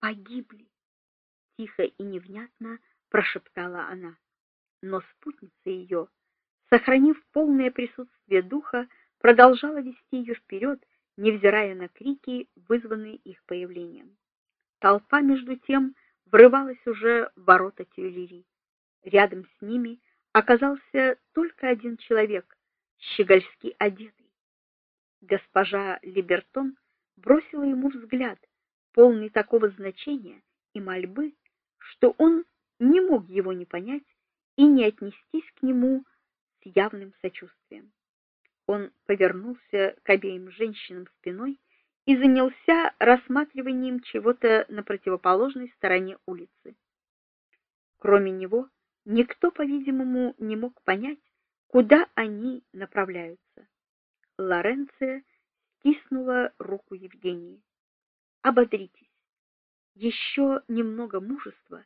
погибли, тихо и невнятно прошептала она. Но спутница ее, сохранив полное присутствие духа, продолжала вести ее вперед, невзирая на крики, вызванные их появлением. Толпа между тем врывалась уже в ворота Тюильри. Рядом с ними оказался только один человек, щегольски одетый. Госпожа Либертон бросила ему взгляд, полный такого значения и мольбы, что он не мог его не понять и не отнестись к нему с явным сочувствием. Он повернулся к обеим женщинам спиной и занялся рассматриванием чего-то на противоположной стороне улицы. Кроме него, никто, по-видимому, не мог понять, куда они направляются. Лоренция стиснула руку Евгении. Ободритесь. Еще немного мужества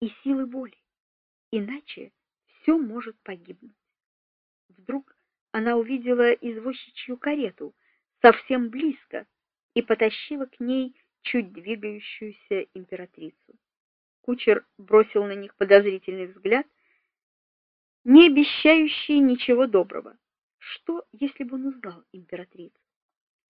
и силы воли, иначе все может погибнуть. Вдруг она увидела извозчичью карету совсем близко и потащила к ней чуть двигающуюся императрицу. Кучер бросил на них подозрительный взгляд, не обещающий ничего доброго. Что, если бы он узнал императрицу?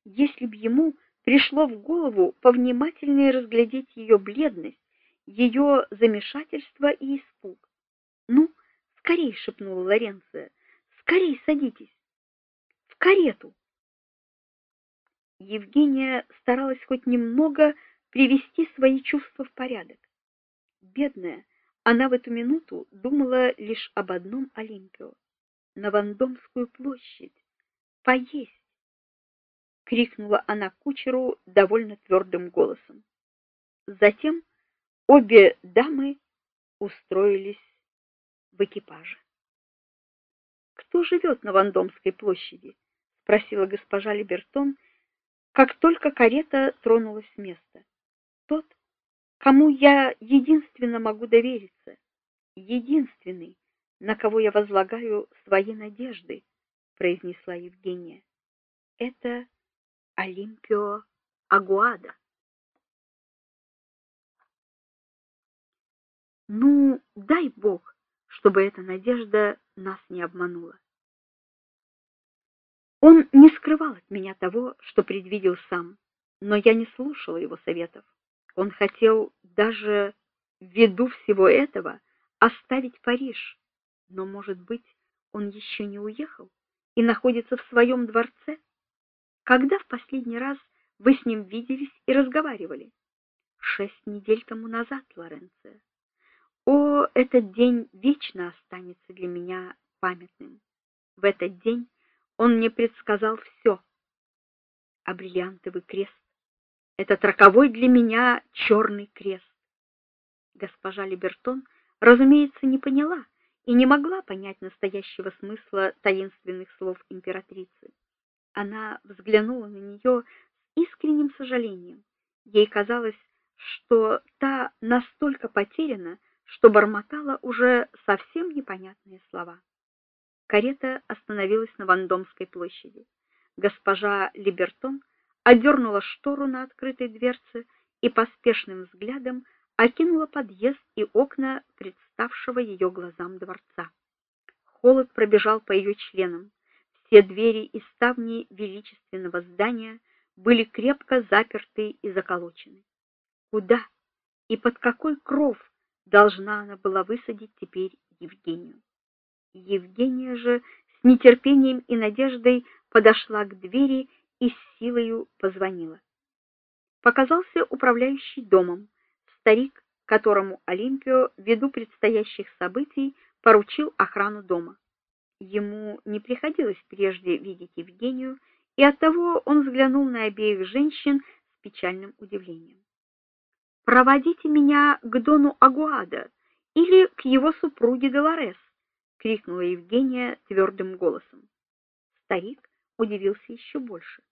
Если бы ему пришло в голову повнимательнее разглядеть ее бледность, ее замешательство и испуг. "Ну, скорей", шепнула Лоренция. "Скорей садитесь в карету". Евгения старалась хоть немного привести свои чувства в порядок. Бедная, она в эту минуту думала лишь об одном Олимпио на Вандомскую площадь поесть крикнула она кучеру довольно твердым голосом. Затем обе дамы устроились в экипаже. Кто живет на Вандомской площади? спросила госпожа Либертон, как только карета тронулась с места. Тот, кому я единственно могу довериться, единственный, на кого я возлагаю свои надежды, произнесла Евгения. Это Олимпио Агуада. Ну, дай бог, чтобы эта надежда нас не обманула. Он не скрывал от меня того, что предвидел сам, но я не слушала его советов. Он хотел даже ввиду всего этого оставить Париж, но, может быть, он еще не уехал и находится в своем дворце? Когда в последний раз вы с ним виделись и разговаривали? Шесть недель тому назад, Лоренцо. О, этот день вечно останется для меня памятным. В этот день он мне предсказал все. А бриллиантовый крест этот роковой для меня черный крест. Госпожа Либертон, разумеется, не поняла и не могла понять настоящего смысла таинственных слов императрицы. Она взглянула на нее с искренним сожалением. Ей казалось, что та настолько потеряна, что бормотала уже совсем непонятные слова. Карета остановилась на Вандомской площади. Госпожа Либертон одернула штору на открытой дверце и поспешным взглядом окинула подъезд и окна представшего ее глазам дворца. Холод пробежал по ее членам. Все двери и ставни величественного здания были крепко заперты и заколочены. Куда и под какой кров должна она была высадить теперь Евгению? Евгения же с нетерпением и надеждой подошла к двери и с силою позвонила. Показался управляющий домом, старик, которому Олимпио ввиду предстоящих событий поручил охрану дома. Ему не приходилось прежде видеть Евгению, и оттого он взглянул на обеих женщин с печальным удивлением. Проводите меня к дону Агуада или к его супруге Долорес, крикнула Евгения твердым голосом. Старик удивился еще больше.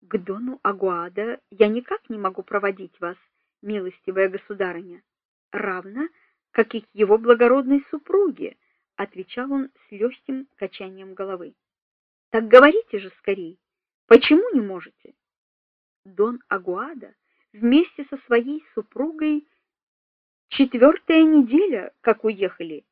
К дону Агуада я никак не могу проводить вас, милостивая государыня, равно как и к его благородной супруге отвечал он с легким качанием головы. Так говорите же скорей. Почему не можете? Дон Агуада вместе со своей супругой четвертая неделя, как уехали,